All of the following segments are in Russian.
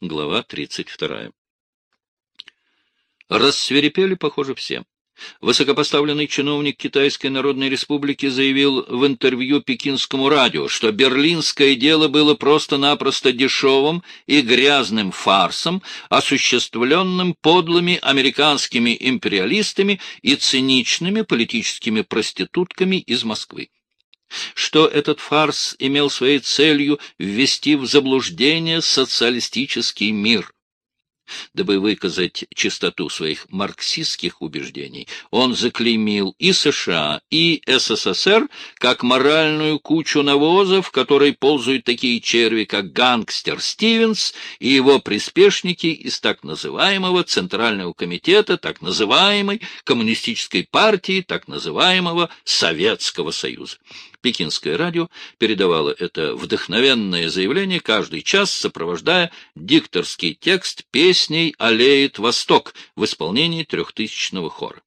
глава 32. Рассверепели, похоже, все. Высокопоставленный чиновник Китайской Народной Республики заявил в интервью пекинскому радио, что берлинское дело было просто-напросто дешевым и грязным фарсом, осуществленным подлыми американскими империалистами и циничными политическими проститутками из Москвы что этот фарс имел своей целью ввести в заблуждение социалистический мир. Дабы выказать чистоту своих марксистских убеждений, он заклеймил и США, и СССР как моральную кучу навоза, в которой ползают такие черви, как гангстер Стивенс и его приспешники из так называемого Центрального комитета, так называемой Коммунистической партии, так называемого Советского Союза. Пекинское радио передавало это вдохновенное заявление каждый час, сопровождая дикторский текст песней «Аллеет Восток» в исполнении трехтысячного хора.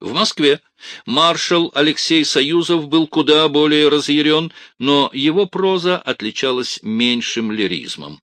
В Москве маршал Алексей Союзов был куда более разъярен, но его проза отличалась меньшим лиризмом.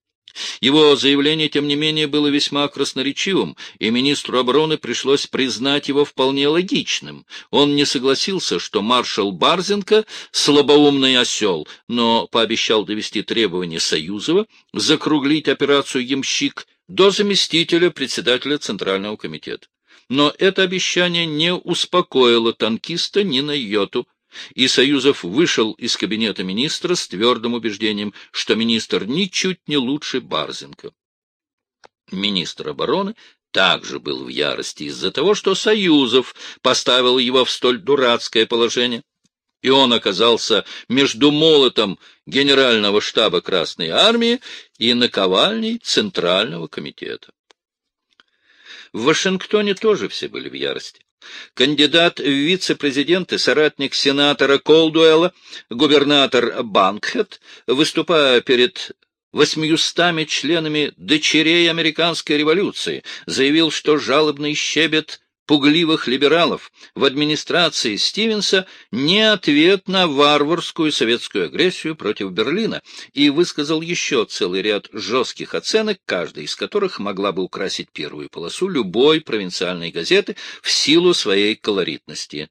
Его заявление, тем не менее, было весьма красноречивым, и министру обороны пришлось признать его вполне логичным. Он не согласился, что маршал Барзенко — слабоумный осел, но пообещал довести требования Союзова закруглить операцию «Ямщик» до заместителя председателя Центрального комитета. Но это обещание не успокоило танкиста ни на йоту и Союзов вышел из кабинета министра с твердым убеждением, что министр ничуть не лучше Барзенко. Министр обороны также был в ярости из-за того, что Союзов поставил его в столь дурацкое положение, и он оказался между молотом Генерального штаба Красной Армии и наковальней Центрального комитета. В Вашингтоне тоже все были в ярости. Кандидат в вице-президенты, соратник сенатора Колдуэлла, губернатор Банкхед, выступая перед восьмиюстами членами дочерей американской революции, заявил, что жалобный щебет пугливых либералов в администрации Стивенса не ответ на варварскую советскую агрессию против Берлина и высказал еще целый ряд жестких оценок, каждая из которых могла бы украсить первую полосу любой провинциальной газеты в силу своей колоритности.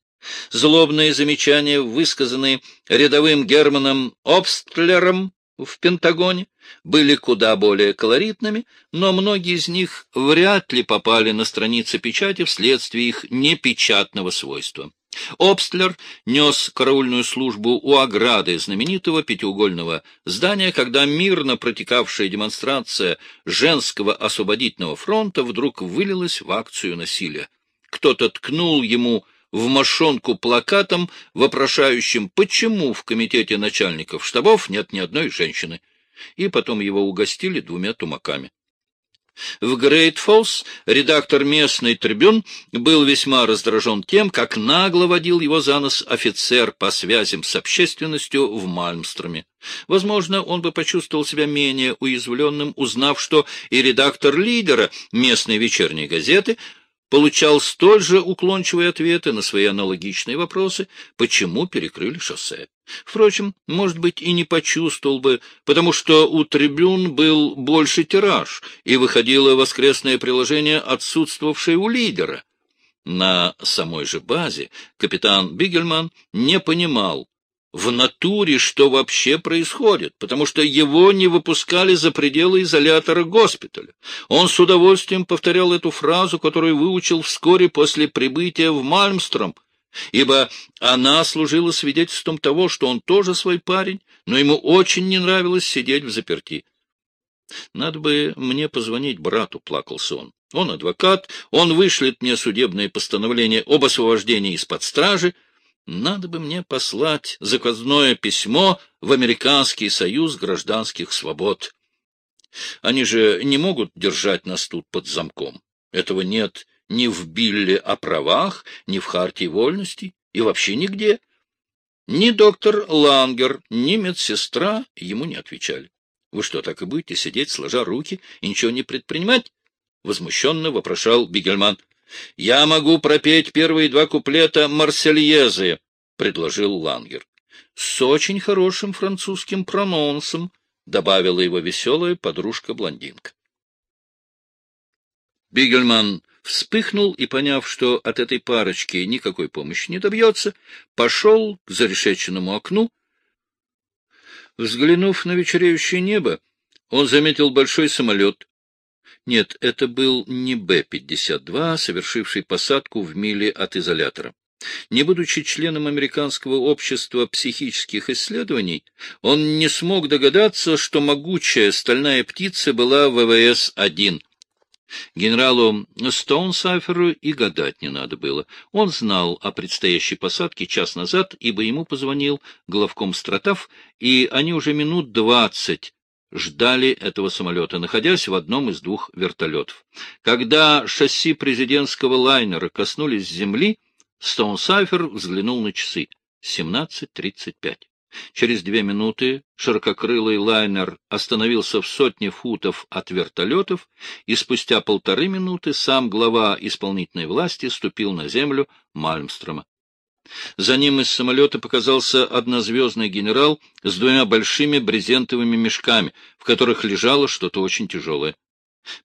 Злобные замечания, высказанные рядовым Германом Обстлером, в Пентагоне были куда более колоритными, но многие из них вряд ли попали на страницы печати вследствие их непечатного свойства. Обстлер нес караульную службу у ограды знаменитого пятиугольного здания, когда мирно протекавшая демонстрация женского освободительного фронта вдруг вылилась в акцию насилия. Кто-то ткнул ему в мошонку плакатом, вопрошающим, почему в комитете начальников штабов нет ни одной женщины, и потом его угостили двумя тумаками. В Грейт-Фоллс редактор местной трибюн был весьма раздражен тем, как нагло водил его за нос офицер по связям с общественностью в Мальмстроме. Возможно, он бы почувствовал себя менее уязвленным, узнав, что и редактор лидера местной вечерней газеты — получал столь же уклончивые ответы на свои аналогичные вопросы, почему перекрыли шоссе. Впрочем, может быть, и не почувствовал бы, потому что у трибюн был больше тираж, и выходило воскресное приложение, отсутствовавшее у лидера. На самой же базе капитан Бигельман не понимал, в натуре, что вообще происходит, потому что его не выпускали за пределы изолятора госпиталя. Он с удовольствием повторял эту фразу, которую выучил вскоре после прибытия в Мальмстром, ибо она служила свидетельством того, что он тоже свой парень, но ему очень не нравилось сидеть в заперти. «Надо бы мне позвонить брату», — плакался он. «Он адвокат, он вышлет мне судебное постановление об освобождении из-под стражи, надо бы мне послать заказное письмо в Американский союз гражданских свобод. Они же не могут держать нас тут под замком. Этого нет ни в Билле о правах, ни в Хартии вольностей, и вообще нигде. Ни доктор Лангер, ни медсестра ему не отвечали. Вы что, так и будете сидеть, сложа руки, и ничего не предпринимать? Возмущенно вопрошал Бигельман. — Я могу пропеть первые два куплета «Марсельезы», — предложил Лангер. — С очень хорошим французским прононсом, — добавила его веселая подружка-блондинка. Бигельман вспыхнул и, поняв, что от этой парочки никакой помощи не добьется, пошел к зарешеченному окну. Взглянув на вечереющее небо, он заметил большой самолет. Нет, это был не Б-52, совершивший посадку в миле от изолятора. Не будучи членом Американского общества психических исследований, он не смог догадаться, что могучая стальная птица была ВВС-1. Генералу Стоунсайферу и гадать не надо было. Он знал о предстоящей посадке час назад, ибо ему позвонил главком Стратав, и они уже минут двадцать ждали этого самолета, находясь в одном из двух вертолетов. Когда шасси президентского лайнера коснулись земли, Стоунсайфер взглянул на часы. 17.35. Через две минуты ширококрылый лайнер остановился в сотне футов от вертолетов, и спустя полторы минуты сам глава исполнительной власти ступил на землю Мальмстрома. За ним из самолета показался однозвездный генерал с двумя большими брезентовыми мешками, в которых лежало что-то очень тяжелое.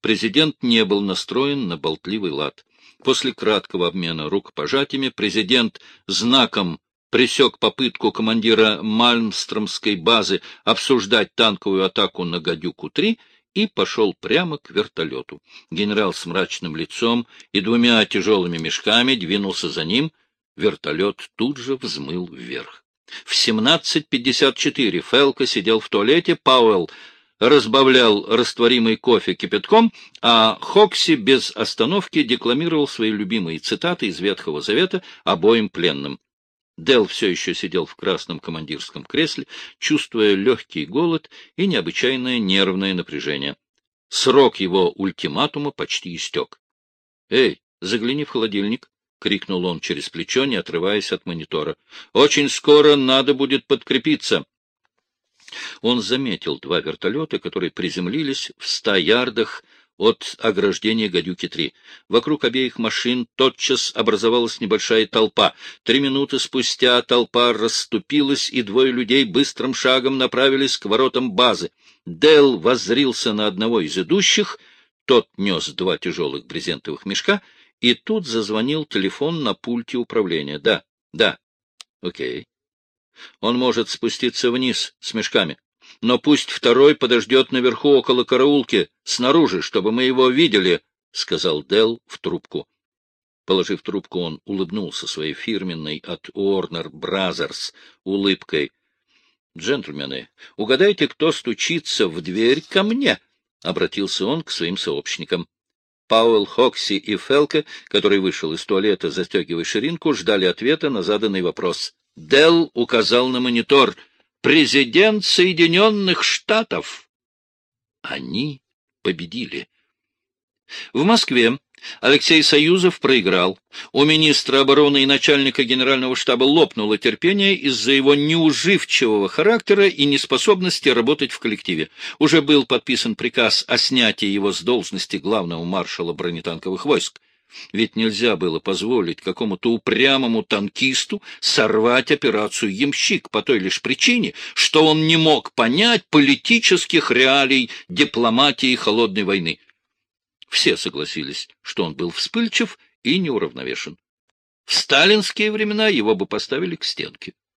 Президент не был настроен на болтливый лад. После краткого обмена рукопожатиями президент знаком пресек попытку командира Мальмстромской базы обсуждать танковую атаку на «Гадюку-3» и пошел прямо к вертолету. Генерал с мрачным лицом и двумя тяжелыми мешками двинулся за ним. Вертолет тут же взмыл вверх. В 17.54 Фелка сидел в туалете, Пауэлл разбавлял растворимый кофе кипятком, а Хокси без остановки декламировал свои любимые цитаты из Ветхого Завета обоим пленным. Дел все еще сидел в красном командирском кресле, чувствуя легкий голод и необычайное нервное напряжение. Срок его ультиматума почти истек. — Эй, загляни в холодильник! — крикнул он через плечо, не отрываясь от монитора. — Очень скоро надо будет подкрепиться. Он заметил два вертолета, которые приземлились в ста ярдах от ограждения «Гадюки-3». Вокруг обеих машин тотчас образовалась небольшая толпа. Три минуты спустя толпа расступилась, и двое людей быстрым шагом направились к воротам базы. Дел воззрился на одного из идущих, тот нес два тяжелых брезентовых мешка, и тут зазвонил телефон на пульте управления. Да, да, окей. Он может спуститься вниз с мешками но пусть второй подождет наверху около караулки, снаружи, чтобы мы его видели, — сказал Дел в трубку. Положив трубку, он улыбнулся своей фирменной от Warner Brothers улыбкой. — Джентльмены, угадайте, кто стучится в дверь ко мне? — обратился он к своим сообщникам. Пауэлл, Хокси и Фелка, который вышел из туалета, застегивая ширинку, ждали ответа на заданный вопрос. Дел указал на монитор — президент Соединенных Штатов. Они победили. В Москве Алексей Союзов проиграл. У министра обороны и начальника генерального штаба лопнуло терпение из-за его неуживчивого характера и неспособности работать в коллективе. Уже был подписан приказ о снятии его с должности главного маршала бронетанковых войск. Ведь нельзя было позволить какому-то упрямому танкисту сорвать операцию «Ямщик» по той лишь причине, что он не мог понять политических реалий дипломатии холодной войны. Все согласились, что он был вспыльчив и неуравновешен. В сталинские времена его бы поставили к стенке.